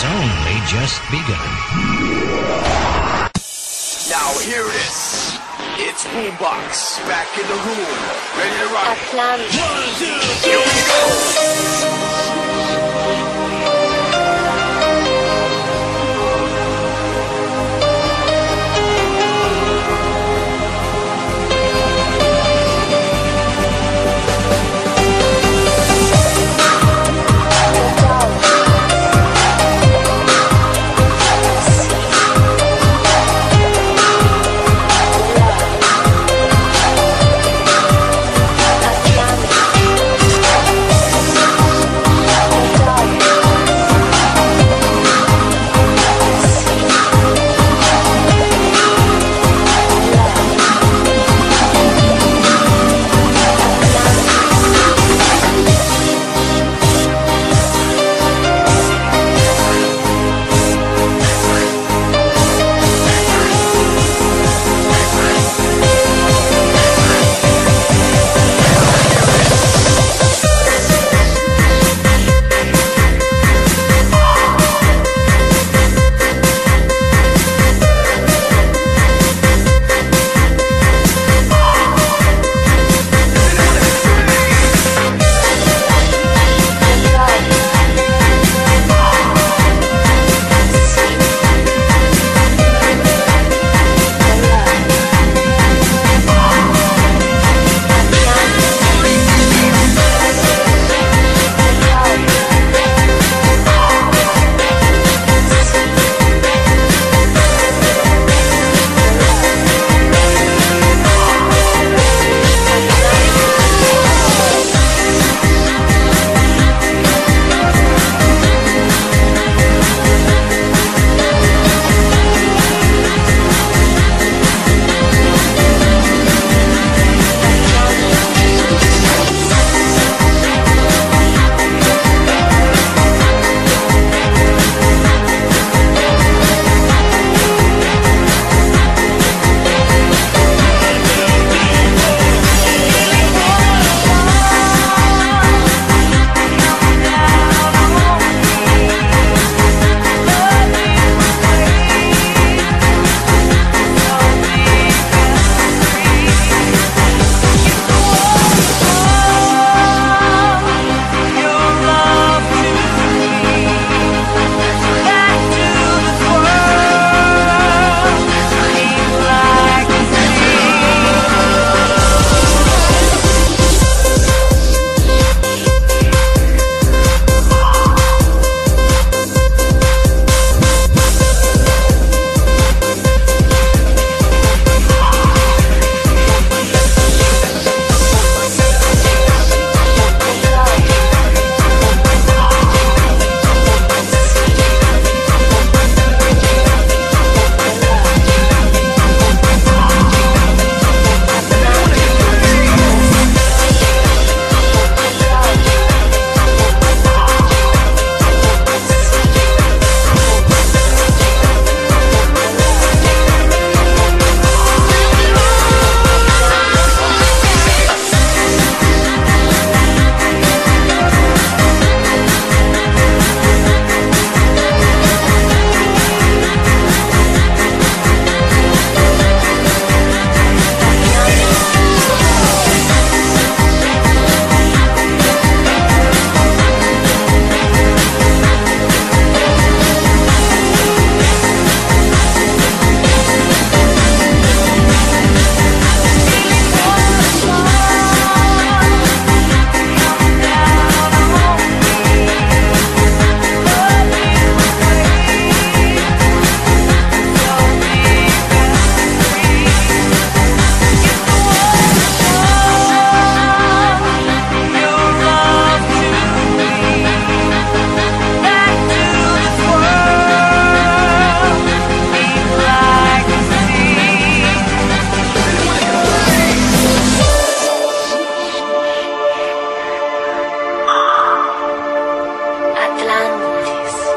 has only just begun. Now here it is. It's Boombox back in the room, ready to rock. One, two.